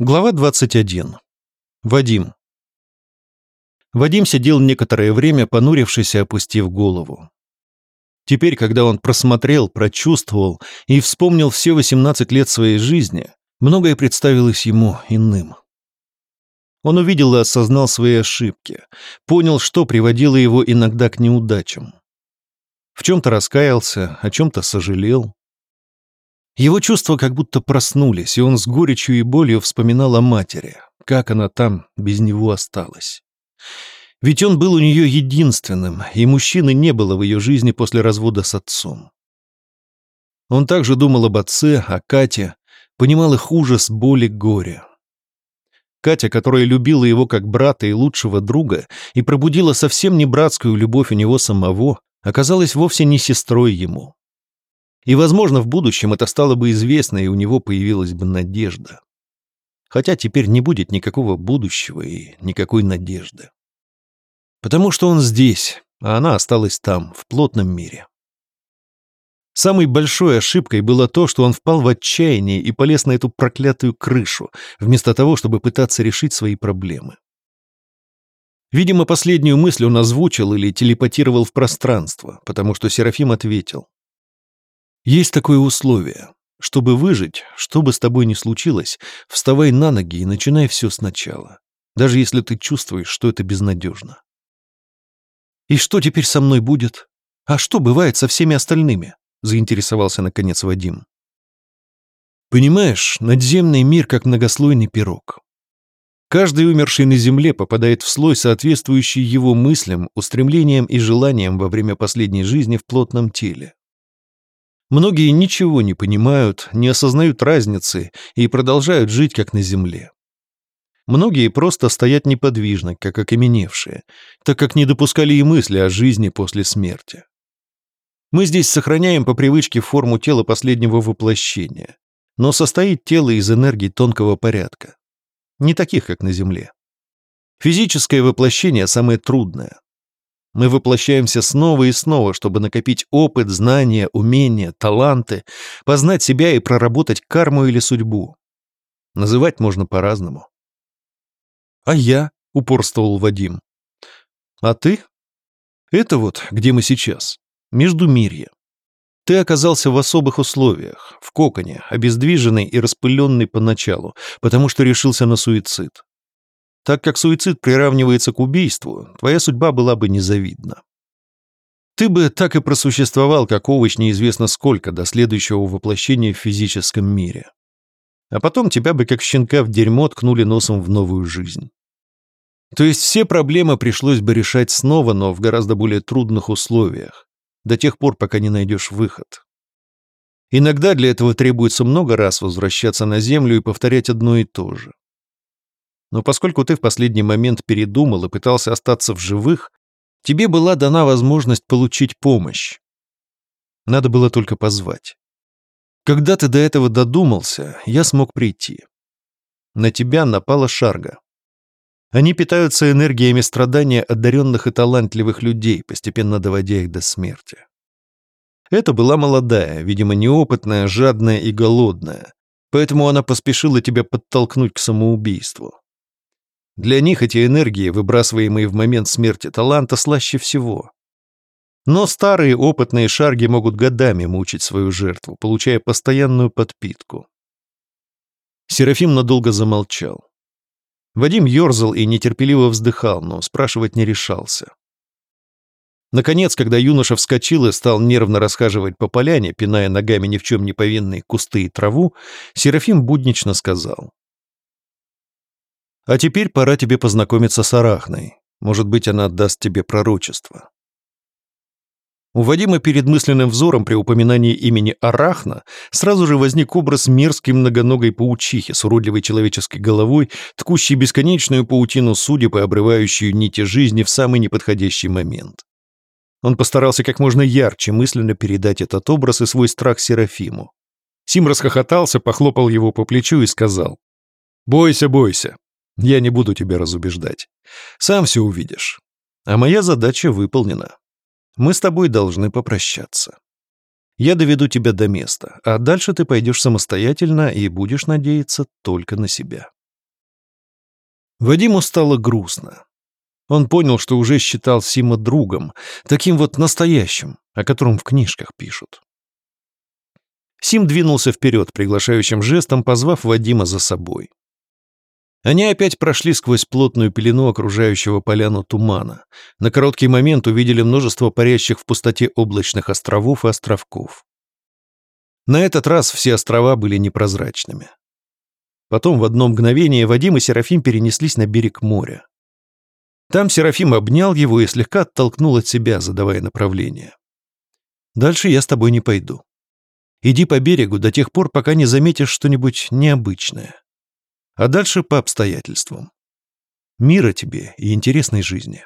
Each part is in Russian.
Глава 21. Вадим. Вадим сидел некоторое время, понурившись и опустив голову. Теперь, когда он просмотрел, прочувствовал и вспомнил все 18 лет своей жизни, многое представилось ему иным. Он увидел и осознал свои ошибки, понял, что приводило его иногда к неудачам. В чем-то раскаялся, о чем-то сожалел. Его чувства как будто проснулись, и он с горечью и болью вспоминал о матери, как она там без него осталась. Ведь он был у нее единственным, и мужчины не было в ее жизни после развода с отцом. Он также думал об отце, о Кате, понимал их ужас, боли, горе. Катя, которая любила его как брата и лучшего друга и пробудила совсем не братскую любовь у него самого, оказалась вовсе не сестрой ему. И, возможно, в будущем это стало бы известно, и у него появилась бы надежда. Хотя теперь не будет никакого будущего и никакой надежды. Потому что он здесь, а она осталась там, в плотном мире. Самой большой ошибкой было то, что он впал в отчаяние и полез на эту проклятую крышу, вместо того, чтобы пытаться решить свои проблемы. Видимо, последнюю мысль он озвучил или телепатировал в пространство, потому что Серафим ответил. Есть такое условие. Чтобы выжить, что бы с тобой ни случилось, вставай на ноги и начинай все сначала, даже если ты чувствуешь, что это безнадежно. «И что теперь со мной будет? А что бывает со всеми остальными?» — заинтересовался наконец Вадим. «Понимаешь, надземный мир как многослойный пирог. Каждый умерший на Земле попадает в слой, соответствующий его мыслям, устремлениям и желаниям во время последней жизни в плотном теле. Многие ничего не понимают, не осознают разницы и продолжают жить как на земле. Многие просто стоят неподвижно, как окаменевшие, так как не допускали и мысли о жизни после смерти. Мы здесь сохраняем по привычке форму тела последнего воплощения, но состоит тело из энергий тонкого порядка. Не таких, как на Земле. Физическое воплощение самое трудное. Мы воплощаемся снова и снова, чтобы накопить опыт, знания, умения, таланты, познать себя и проработать карму или судьбу. Называть можно по-разному. «А я?» — упорствовал Вадим. «А ты?» «Это вот, где мы сейчас. Междумирье. Ты оказался в особых условиях, в коконе, обездвиженный и распыленный поначалу, потому что решился на суицид. Так как суицид приравнивается к убийству, твоя судьба была бы незавидна. Ты бы так и просуществовал, как овощ неизвестно сколько, до следующего воплощения в физическом мире. А потом тебя бы как щенка в дерьмо ткнули носом в новую жизнь. То есть все проблемы пришлось бы решать снова, но в гораздо более трудных условиях, до тех пор, пока не найдешь выход. Иногда для этого требуется много раз возвращаться на Землю и повторять одно и то же. Но поскольку ты в последний момент передумал и пытался остаться в живых, тебе была дана возможность получить помощь. Надо было только позвать. Когда ты до этого додумался, я смог прийти. На тебя напала шарга. Они питаются энергиями страдания одаренных и талантливых людей, постепенно доводя их до смерти. Это была молодая, видимо, неопытная, жадная и голодная, поэтому она поспешила тебя подтолкнуть к самоубийству. Для них эти энергии, выбрасываемые в момент смерти таланта, слаще всего. Но старые опытные шарги могут годами мучить свою жертву, получая постоянную подпитку. Серафим надолго замолчал. Вадим ерзал и нетерпеливо вздыхал, но спрашивать не решался. Наконец, когда юноша вскочил и стал нервно расхаживать по поляне, пиная ногами ни в чем не повинные кусты и траву, Серафим буднично сказал. А теперь пора тебе познакомиться с Арахной. Может быть, она отдаст тебе пророчество. У Вадима перед мысленным взором при упоминании имени Арахна сразу же возник образ мерзкой многоногой паучихи с уродливой человеческой головой, ткущей бесконечную паутину судеб и обрывающую нити жизни в самый неподходящий момент. Он постарался как можно ярче мысленно передать этот образ и свой страх Серафиму. Сим расхохотался, похлопал его по плечу и сказал, «Бойся, бойся, я не буду тебя разубеждать. Сам все увидишь. А моя задача выполнена. Мы с тобой должны попрощаться. Я доведу тебя до места, а дальше ты пойдешь самостоятельно и будешь надеяться только на себя. Вадиму стало грустно. Он понял, что уже считал Сима другом, таким вот настоящим, о котором в книжках пишут. Сим двинулся вперед, приглашающим жестом, позвав Вадима за собой. Они опять прошли сквозь плотную пелену окружающего поляну тумана. На короткий момент увидели множество парящих в пустоте облачных островов и островков. На этот раз все острова были непрозрачными. Потом в одно мгновение Вадим и Серафим перенеслись на берег моря. Там Серафим обнял его и слегка оттолкнул от себя, задавая направление. «Дальше я с тобой не пойду. Иди по берегу до тех пор, пока не заметишь что-нибудь необычное. А дальше по обстоятельствам. Мира тебе и интересной жизни».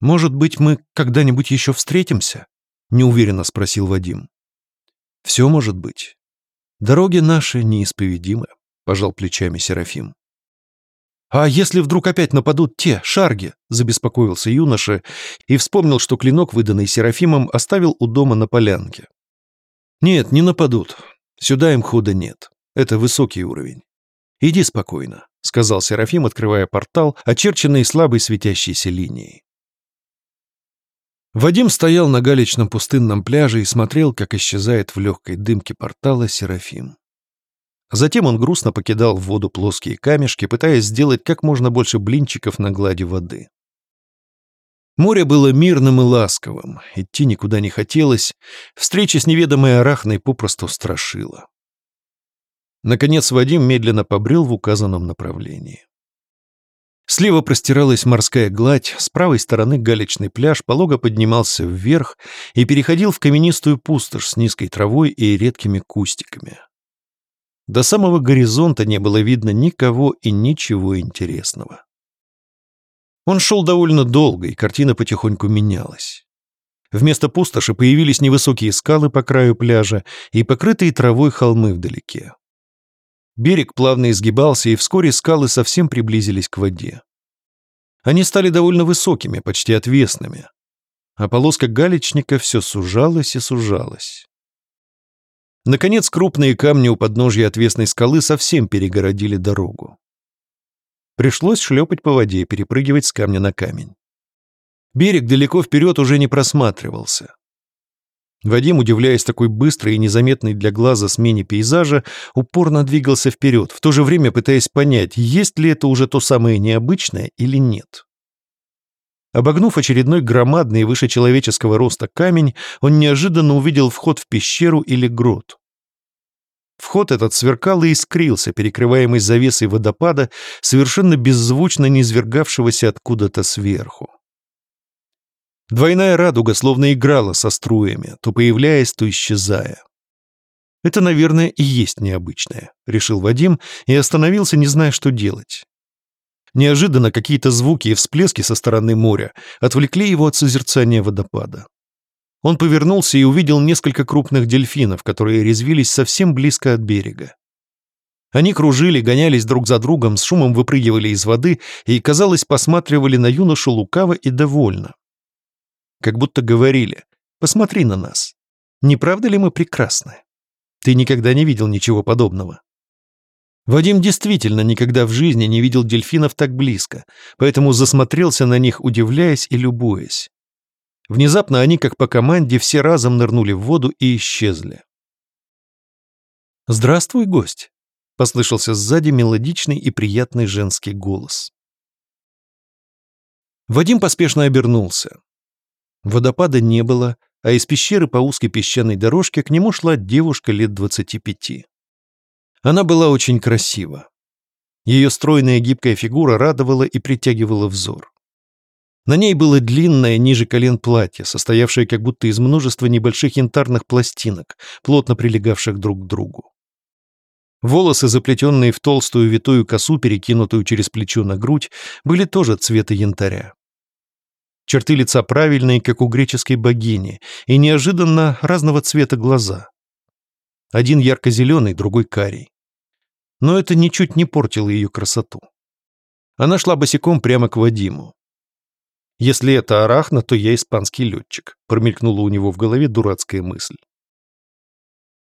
«Может быть, мы когда-нибудь еще встретимся?» — неуверенно спросил Вадим. «Все может быть. Дороги наши неисповедимы», — пожал плечами Серафим. «А если вдруг опять нападут те, шарги?» — забеспокоился юноша и вспомнил, что клинок, выданный Серафимом, оставил у дома на полянке. «Нет, не нападут. Сюда им хода нет. Это высокий уровень. Иди спокойно», — сказал Серафим, открывая портал, очерченный слабой светящейся линией. Вадим стоял на галечном пустынном пляже и смотрел, как исчезает в легкой дымке портала Серафим. Затем он грустно покидал в воду плоские камешки, пытаясь сделать как можно больше блинчиков на глади воды. Море было мирным и ласковым, идти никуда не хотелось, встреча с неведомой арахной попросту страшила. Наконец Вадим медленно побрел в указанном направлении. Слева простиралась морская гладь, с правой стороны галечный пляж полого поднимался вверх и переходил в каменистую пустошь с низкой травой и редкими кустиками. До самого горизонта не было видно никого и ничего интересного. Он шел довольно долго, и картина потихоньку менялась. Вместо пустоши появились невысокие скалы по краю пляжа и покрытые травой холмы вдалеке. Берег плавно изгибался, и вскоре скалы совсем приблизились к воде. Они стали довольно высокими, почти отвесными, а полоска галечника все сужалась и сужалась. Наконец, крупные камни у подножья отвесной скалы совсем перегородили дорогу. Пришлось шлепать по воде, перепрыгивать с камня на камень. Берег далеко вперед уже не просматривался. Вадим, удивляясь такой быстрой и незаметной для глаза смене пейзажа, упорно двигался вперед, в то же время пытаясь понять, есть ли это уже то самое необычное или нет. Обогнув очередной громадный выше человеческого роста камень, он неожиданно увидел вход в пещеру или грот. Вход этот сверкал и искрился, перекрываемый завесой водопада, совершенно беззвучно низвергавшегося откуда-то сверху. Двойная радуга словно играла со струями, то появляясь, то исчезая. «Это, наверное, и есть необычное», — решил Вадим и остановился, не зная, что делать. Неожиданно какие-то звуки и всплески со стороны моря отвлекли его от созерцания водопада. Он повернулся и увидел несколько крупных дельфинов, которые резвились совсем близко от берега. Они кружили, гонялись друг за другом, с шумом выпрыгивали из воды и, казалось, посматривали на юношу лукаво и довольно как будто говорили «Посмотри на нас. Не правда ли мы прекрасны? Ты никогда не видел ничего подобного». Вадим действительно никогда в жизни не видел дельфинов так близко, поэтому засмотрелся на них, удивляясь и любуясь. Внезапно они, как по команде, все разом нырнули в воду и исчезли. «Здравствуй, гость!» — послышался сзади мелодичный и приятный женский голос. Вадим поспешно обернулся. Водопада не было, а из пещеры по узкой песчаной дорожке к нему шла девушка лет двадцати пяти. Она была очень красива. Ее стройная гибкая фигура радовала и притягивала взор. На ней было длинное ниже колен платье, состоявшее как будто из множества небольших янтарных пластинок, плотно прилегавших друг к другу. Волосы, заплетенные в толстую витую косу, перекинутую через плечо на грудь, были тоже цвета янтаря. Черты лица правильные, как у греческой богини, и неожиданно разного цвета глаза. Один ярко-зеленый, другой карий. Но это ничуть не портило ее красоту. Она шла босиком прямо к Вадиму. «Если это арахна, то я испанский летчик», — промелькнула у него в голове дурацкая мысль.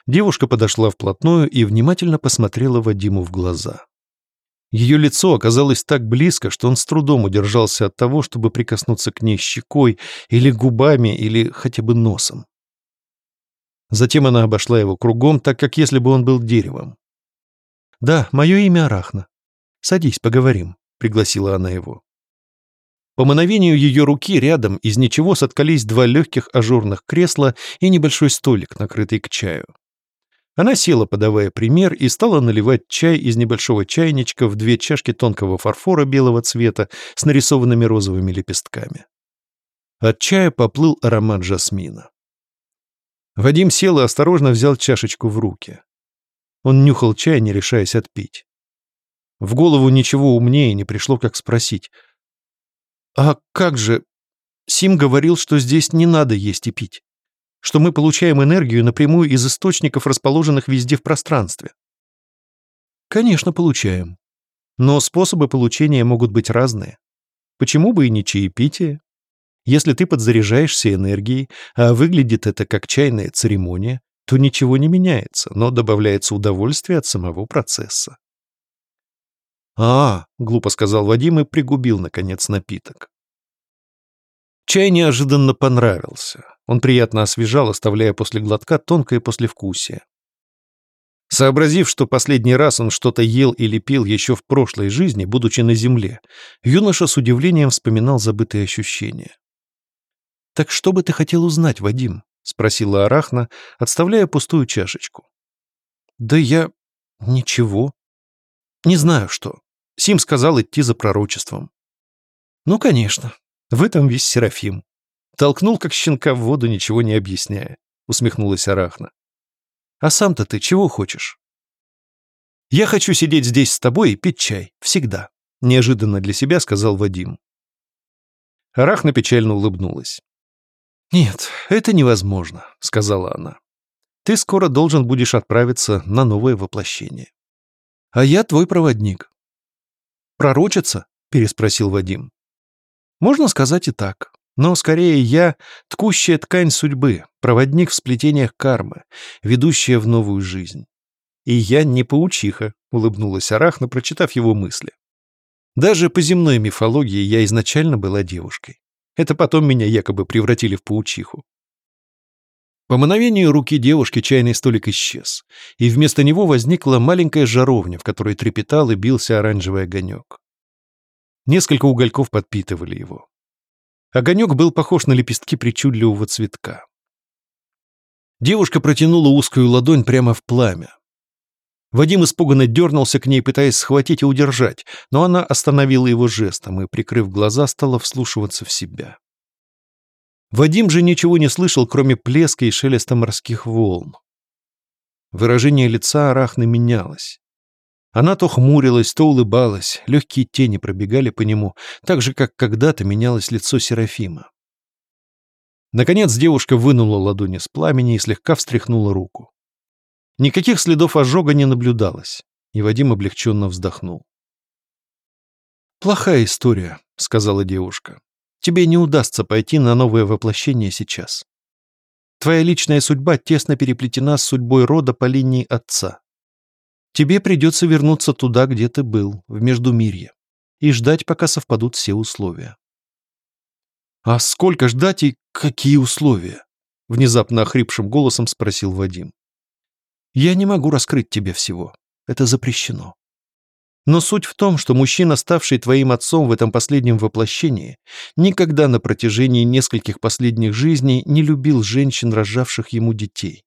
Девушка подошла вплотную и внимательно посмотрела Вадиму в глаза. Ее лицо оказалось так близко, что он с трудом удержался от того, чтобы прикоснуться к ней щекой или губами, или хотя бы носом. Затем она обошла его кругом, так как если бы он был деревом. «Да, мое имя Арахна. Садись, поговорим», — пригласила она его. По мановению ее руки рядом из ничего соткались два легких ажурных кресла и небольшой столик, накрытый к чаю. Она села, подавая пример, и стала наливать чай из небольшого чайничка в две чашки тонкого фарфора белого цвета с нарисованными розовыми лепестками. От чая поплыл аромат жасмина. Вадим сел и осторожно взял чашечку в руки. Он нюхал чай, не решаясь отпить. В голову ничего умнее не пришло, как спросить. «А как же? Сим говорил, что здесь не надо есть и пить» что мы получаем энергию напрямую из источников, расположенных везде в пространстве? Конечно, получаем. Но способы получения могут быть разные. Почему бы и не чаепитие? Если ты подзаряжаешься энергией, а выглядит это как чайная церемония, то ничего не меняется, но добавляется удовольствие от самого процесса. «А, — глупо сказал Вадим и пригубил, наконец, напиток. Чай неожиданно понравился. Он приятно освежал, оставляя после глотка тонкое послевкусие. Сообразив, что последний раз он что-то ел или пил еще в прошлой жизни, будучи на земле, юноша с удивлением вспоминал забытые ощущения. «Так что бы ты хотел узнать, Вадим?» — спросила Арахна, отставляя пустую чашечку. «Да я... ничего. Не знаю что. Сим сказал идти за пророчеством». «Ну, конечно. В этом весь Серафим. Толкнул, как щенка в воду, ничего не объясняя. Усмехнулась Арахна. А сам-то ты чего хочешь? Я хочу сидеть здесь с тобой и пить чай. Всегда. Неожиданно для себя сказал Вадим. Арахна печально улыбнулась. «Нет, это невозможно», — сказала она. «Ты скоро должен будешь отправиться на новое воплощение. А я твой проводник». «Пророчица?» — переспросил Вадим. Можно сказать и так. Но скорее я — ткущая ткань судьбы, проводник в сплетениях кармы, ведущая в новую жизнь. И я не паучиха, — улыбнулась Арахна, прочитав его мысли. Даже по земной мифологии я изначально была девушкой. Это потом меня якобы превратили в паучиху. По мановению руки девушки чайный столик исчез, и вместо него возникла маленькая жаровня, в которой трепетал и бился оранжевый огонек. Несколько угольков подпитывали его. Огонек был похож на лепестки причудливого цветка. Девушка протянула узкую ладонь прямо в пламя. Вадим испуганно дернулся к ней, пытаясь схватить и удержать, но она остановила его жестом и, прикрыв глаза, стала вслушиваться в себя. Вадим же ничего не слышал, кроме плеска и шелеста морских волн. Выражение лица Арахны менялось. Она то хмурилась, то улыбалась, легкие тени пробегали по нему, так же, как когда-то менялось лицо Серафима. Наконец девушка вынула ладони с пламени и слегка встряхнула руку. Никаких следов ожога не наблюдалось, и Вадим облегченно вздохнул. «Плохая история», — сказала девушка. «Тебе не удастся пойти на новое воплощение сейчас. Твоя личная судьба тесно переплетена с судьбой рода по линии отца. Тебе придется вернуться туда, где ты был, в Междумирье, и ждать, пока совпадут все условия. «А сколько ждать и какие условия?» — внезапно охрипшим голосом спросил Вадим. «Я не могу раскрыть тебе всего. Это запрещено. Но суть в том, что мужчина, ставший твоим отцом в этом последнем воплощении, никогда на протяжении нескольких последних жизней не любил женщин, рожавших ему детей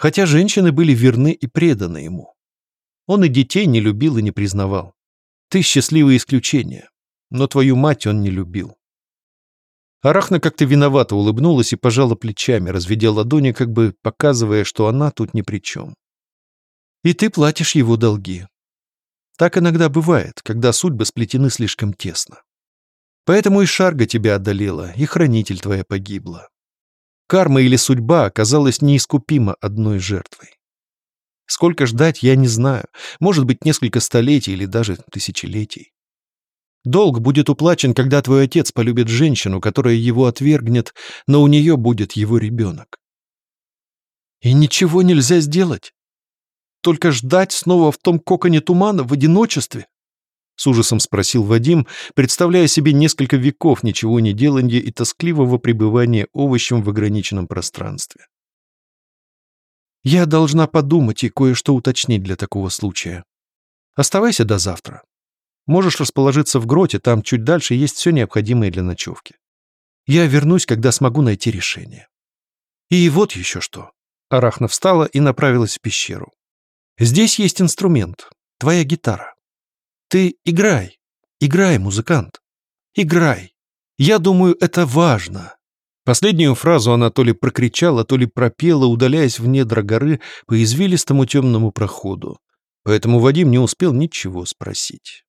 хотя женщины были верны и преданы ему. Он и детей не любил и не признавал. Ты счастливое исключение, но твою мать он не любил. Арахна как-то виновато улыбнулась и пожала плечами, разведя ладони, как бы показывая, что она тут ни при чем. И ты платишь его долги. Так иногда бывает, когда судьбы сплетены слишком тесно. Поэтому и Шарга тебя одолела, и хранитель твоя погибла. Карма или судьба оказалась неискупима одной жертвой. Сколько ждать, я не знаю. Может быть, несколько столетий или даже тысячелетий. Долг будет уплачен, когда твой отец полюбит женщину, которая его отвергнет, но у нее будет его ребенок. И ничего нельзя сделать. только ждать снова в том коконе тумана в одиночестве?» С ужасом спросил Вадим, представляя себе несколько веков ничего не деланья и тоскливого пребывания овощем в ограниченном пространстве. «Я должна подумать и кое-что уточнить для такого случая. Оставайся до завтра. Можешь расположиться в гроте, там чуть дальше есть все необходимое для ночевки. Я вернусь, когда смогу найти решение. И вот еще что». Арахна встала и направилась в пещеру. «Здесь есть инструмент, твоя гитара. Ты играй, играй, музыкант. Играй. Я думаю, это важно. Последнюю фразу она то ли прокричала, то ли пропела, удаляясь в недра горы по извилистому темному проходу. Поэтому Вадим не успел ничего спросить.